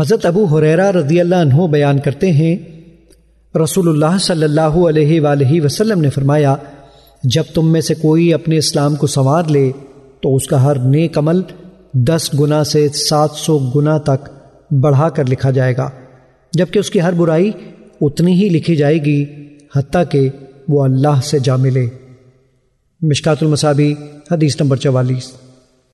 حضرت ابو حریرا رضی اللہ عنہ بیان کرتے ہیں، رسول اللہ صلی اللہ علیہ وآلہ وسلم نے فرمایا، جب تم میں سے کوئی اپنے اسلام کو سنوار لے، تو اس کا ہر نیک عمل دس گنا سے سات سو گنا تک بڑھا کر لکھا جائے گا۔ جبکہ اس کی ہر برائی اتنی ہی لکھی جائے گی، حتیٰ کہ وہ اللہ سے جا ملے۔ مشکات المصابی حدیث نمبر چوالیس۔